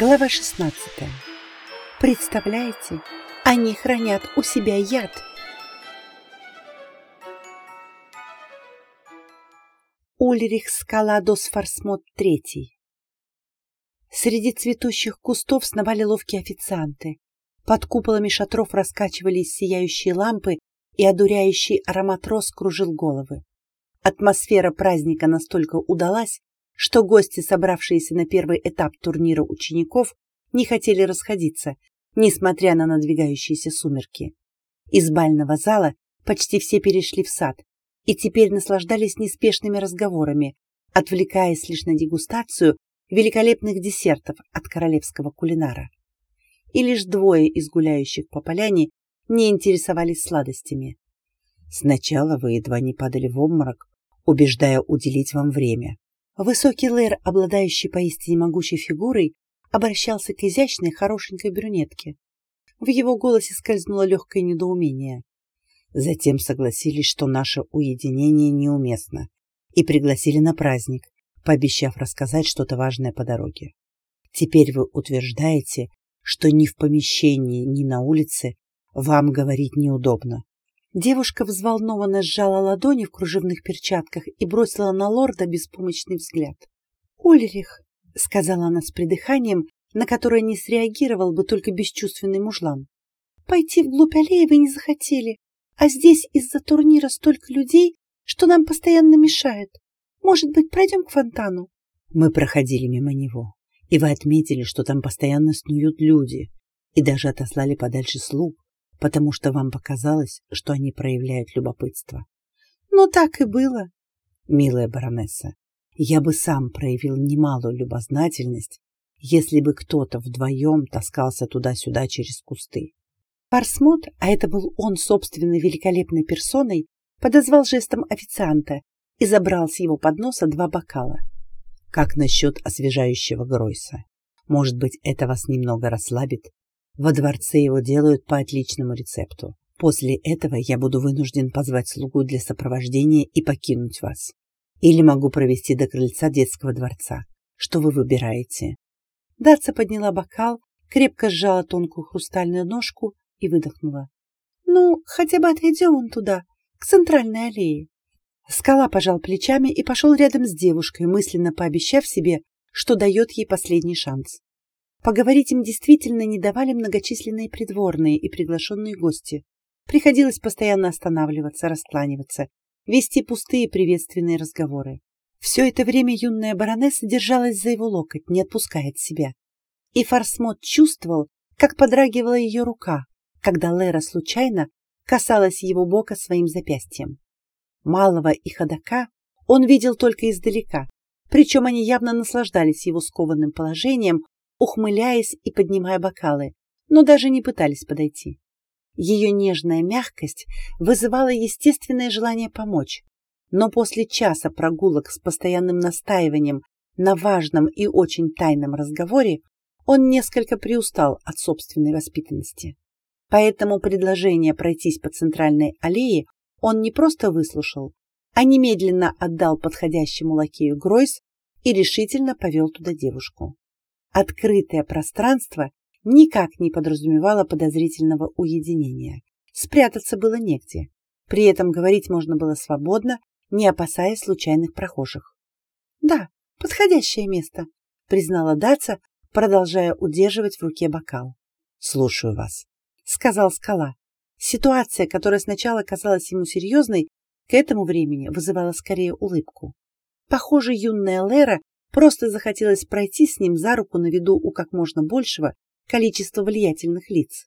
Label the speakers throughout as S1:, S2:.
S1: Глава 16. Представляете, они хранят у себя яд. Ульрих Скаладос Фарсмот III. Среди цветущих кустов сновали ловкие официанты. Под куполами шатров раскачивались сияющие лампы, и одуряющий аромат роз кружил головы. Атмосфера праздника настолько удалась, что гости, собравшиеся на первый этап турнира учеников, не хотели расходиться, несмотря на надвигающиеся сумерки. Из бального зала почти все перешли в сад и теперь наслаждались неспешными разговорами, отвлекаясь лишь на дегустацию великолепных десертов от королевского кулинара. И лишь двое из гуляющих по поляне не интересовались сладостями. Сначала вы едва не падали в обморок, убеждая уделить вам время. Высокий лэр, обладающий поистине могучей фигурой, обращался к изящной, хорошенькой брюнетке. В его голосе скользнуло легкое недоумение. Затем согласились, что наше уединение неуместно, и пригласили на праздник, пообещав рассказать что-то важное по дороге. Теперь вы утверждаете, что ни в помещении, ни на улице вам говорить неудобно. Девушка взволнованно сжала ладони в кружевных перчатках и бросила на лорда беспомощный взгляд. «Ульрих», — сказала она с придыханием, на которое не среагировал бы только бесчувственный мужлан. «Пойти вглубь аллеи вы не захотели, а здесь из-за турнира столько людей, что нам постоянно мешает. Может быть, пройдем к фонтану?»
S2: Мы проходили мимо него, и вы отметили, что там постоянно снуют люди, и даже отослали подальше слуг, потому что вам показалось, что они проявляют любопытство.
S1: Ну, так и было.
S2: Милая баронесса, я бы сам проявил немалую любознательность, если бы кто-то вдвоем таскался туда-сюда через кусты.
S1: Парсмут, а это был он собственной великолепной персоной, подозвал жестом официанта и забрал с его подноса два бокала.
S2: Как насчет освежающего Гройса? Может быть, это вас немного расслабит? Во дворце его делают по отличному рецепту. После этого я буду вынужден позвать слугу для сопровождения и покинуть вас. Или могу провести до крыльца детского дворца. Что вы выбираете?»
S1: Даца подняла бокал, крепко сжала тонкую хрустальную ножку и выдохнула. «Ну, хотя бы отведем он туда, к центральной аллее». Скала пожал плечами и пошел рядом с девушкой, мысленно пообещав себе, что дает ей последний шанс. Поговорить им действительно не давали многочисленные придворные и приглашенные гости. Приходилось постоянно останавливаться, раскланиваться, вести пустые приветственные разговоры. Все это время юная баронесса держалась за его локоть, не отпуская от себя. И Фарсмот чувствовал, как подрагивала ее рука, когда Лера случайно касалась его бока своим запястьем. Малого и ходока он видел только издалека, причем они явно наслаждались его скованным положением, ухмыляясь и поднимая бокалы, но даже не пытались подойти. Ее нежная мягкость вызывала естественное желание помочь, но после часа прогулок с постоянным настаиванием на важном и очень тайном разговоре он несколько приустал от собственной воспитанности. Поэтому предложение пройтись по центральной аллее он не просто выслушал, а немедленно отдал подходящему лакею Гройс и решительно повел туда девушку. Открытое пространство никак не подразумевало подозрительного уединения. Спрятаться было негде. При этом говорить можно было свободно, не опасаясь случайных прохожих. «Да, подходящее место», — признала Даца, продолжая удерживать в руке бокал.
S2: «Слушаю вас», —
S1: сказал Скала. Ситуация, которая сначала казалась ему серьезной, к этому времени вызывала скорее улыбку. Похоже, юная Лера Просто захотелось пройти с ним за руку на виду у как можно большего количества влиятельных лиц.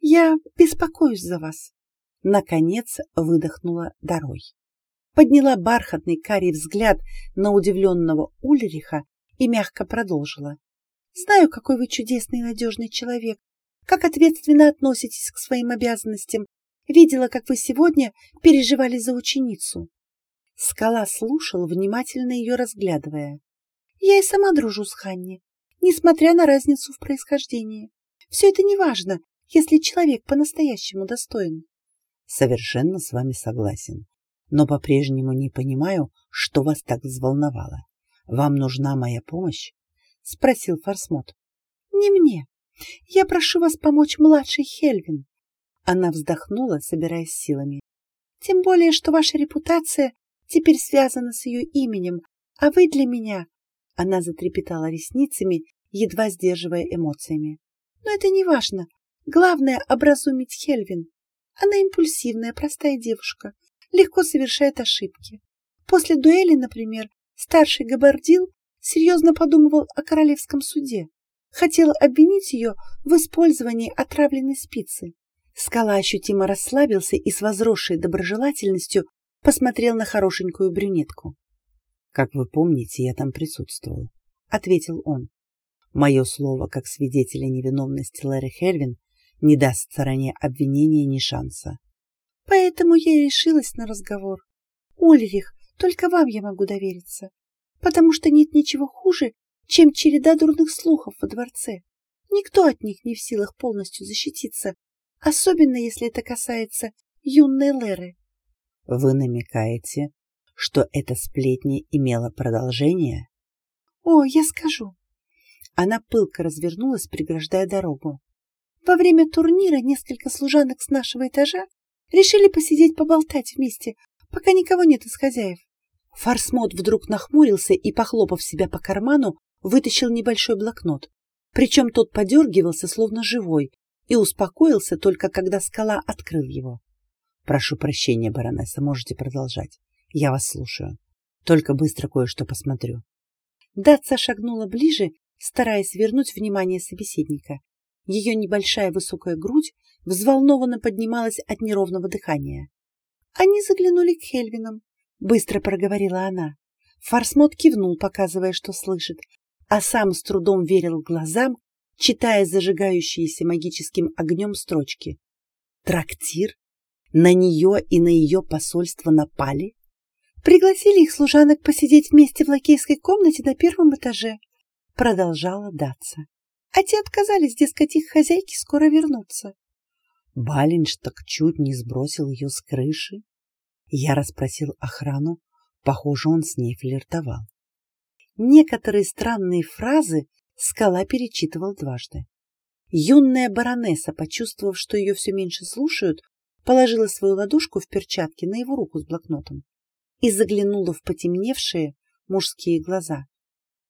S1: «Я беспокоюсь за вас», — наконец выдохнула Дарой. Подняла бархатный карий взгляд на удивленного Ульриха и мягко продолжила. «Знаю, какой вы чудесный и надежный человек, как ответственно относитесь к своим обязанностям. Видела, как вы сегодня переживали за ученицу». Скала слушал, внимательно ее разглядывая. Я и сама дружу с Ханни, несмотря на разницу в происхождении. Все это не важно, если человек по-настоящему достоин.
S2: Совершенно с вами согласен, но по-прежнему не понимаю, что вас так взволновало. Вам нужна моя помощь? Спросил Фарсмот.
S1: Не мне. Я прошу вас помочь младшей Хельвин. Она вздохнула, собираясь силами. Тем более, что ваша репутация теперь связана с ее именем, а вы для меня... Она затрепетала ресницами, едва сдерживая эмоциями. Но это не важно. Главное — образумить Хельвин. Она импульсивная, простая девушка, легко совершает ошибки. После дуэли, например, старший Габардил серьезно подумывал о королевском суде. Хотел обвинить ее в использовании отравленной спицы. Скала ощутимо расслабился и с возросшей доброжелательностью посмотрел на хорошенькую брюнетку.
S2: «Как вы помните, я там присутствовал», — ответил он. «Мое слово, как свидетеля невиновности Лэри Хельвин, не даст стороне обвинения ни шанса.
S1: Поэтому я и решилась на разговор. Ульрих, только вам я могу довериться, потому что нет ничего хуже, чем череда дурных слухов во дворце. Никто от них не в силах полностью защититься, особенно если это касается юной Леры.
S2: Вы намекаете, что эта сплетня имела продолжение?
S1: О, я скажу. Она пылко развернулась, преграждая дорогу. Во время турнира несколько служанок с нашего этажа решили посидеть поболтать вместе, пока никого нет из хозяев. Фарсмот вдруг нахмурился и, похлопав себя по карману, вытащил небольшой блокнот. Причем тот подергивался, словно живой, и успокоился только когда скала открыл его.
S2: Прошу прощения, баронесса, можете продолжать. Я вас слушаю. Только быстро кое-что посмотрю.
S1: Датса шагнула ближе, стараясь вернуть внимание собеседника. Ее небольшая высокая грудь взволнованно поднималась от неровного дыхания. Они заглянули к Хельвинам, быстро проговорила она. Фарсмот кивнул, показывая, что слышит, а сам с трудом верил глазам, читая зажигающиеся магическим огнем строчки. Трактир? На нее и на ее посольство напали? Пригласили их служанок посидеть вместе в лакейской комнате на первом этаже, продолжала Датса. А те отказались, дескать, их хозяйки скоро вернутся.
S2: Баленштаг чуть не сбросил ее с крыши. Я расспросил охрану, похоже, он с ней флиртовал.
S1: Некоторые странные фразы скала перечитывал дважды. Юная баронесса, почувствовав, что ее все меньше слушают, положила свою ладошку в перчатке на его руку с блокнотом и заглянула в потемневшие мужские глаза.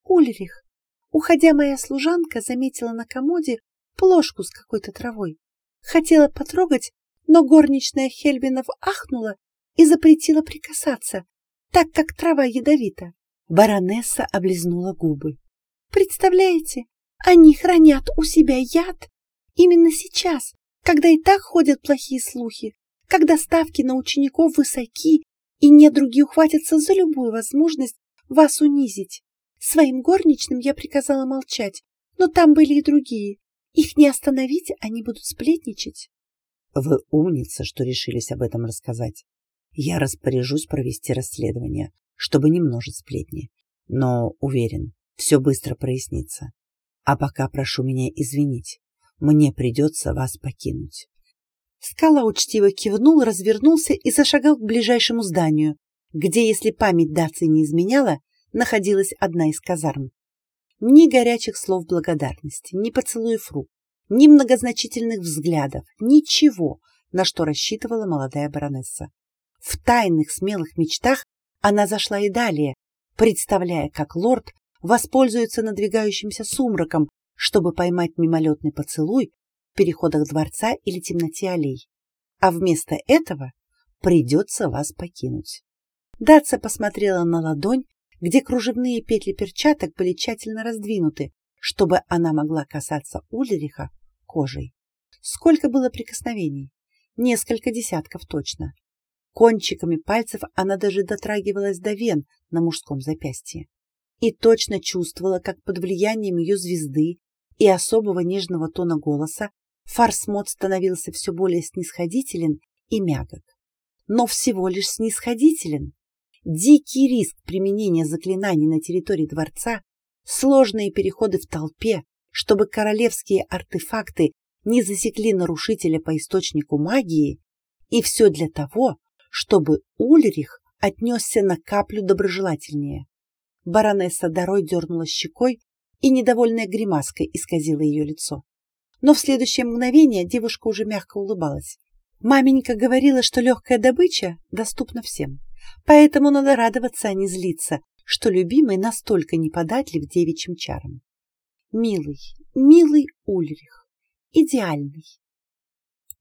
S1: «Ульрих, уходя моя служанка заметила на комоде плошку с какой-то травой. Хотела потрогать, но горничная Хельбинов ахнула и запретила прикасаться, так как трава ядовита. Баронесса облизнула губы. Представляете, они хранят у себя яд именно сейчас, когда и так ходят плохие слухи, когда ставки на учеников высоки, и недруги ухватятся за любую возможность вас унизить. Своим горничным я приказала молчать, но там были и другие. Их не остановить, они будут сплетничать.
S2: Вы умница, что решились об этом рассказать. Я распоряжусь провести расследование, чтобы не множить сплетни. Но, уверен, все быстро прояснится. А пока прошу меня извинить. Мне придется вас покинуть.
S1: Скала учтиво кивнул, развернулся и зашагал к ближайшему зданию, где, если память Даци не изменяла, находилась одна из казарм. Ни горячих слов благодарности, ни поцелуев рук, ни многозначительных взглядов, ничего, на что рассчитывала молодая баронесса. В тайных смелых мечтах она зашла и далее, представляя, как лорд воспользуется надвигающимся сумраком, чтобы поймать мимолетный поцелуй переходах дворца или темноте аллей. А вместо этого придется вас покинуть. Датса посмотрела на ладонь, где кружевные петли перчаток были тщательно раздвинуты, чтобы она могла касаться Ульриха кожей. Сколько было прикосновений? Несколько десятков точно. Кончиками пальцев она даже дотрагивалась до вен на мужском запястье и точно чувствовала, как под влиянием ее звезды и особого нежного тона голоса Фарсмот становился все более снисходителен и мягок. Но всего лишь снисходителен. Дикий риск применения заклинаний на территории дворца, сложные переходы в толпе, чтобы королевские артефакты не засекли нарушителя по источнику магии, и все для того, чтобы Ульрих отнесся на каплю доброжелательнее. Баронесса Дарой дернула щекой, и недовольная гримаска исказила ее лицо. Но в следующее мгновение девушка уже мягко улыбалась. Маменька говорила, что легкая добыча доступна всем. Поэтому надо радоваться, а не злиться, что любимый настолько неподатлив девичьим чарам. Милый, милый Ульрих, идеальный,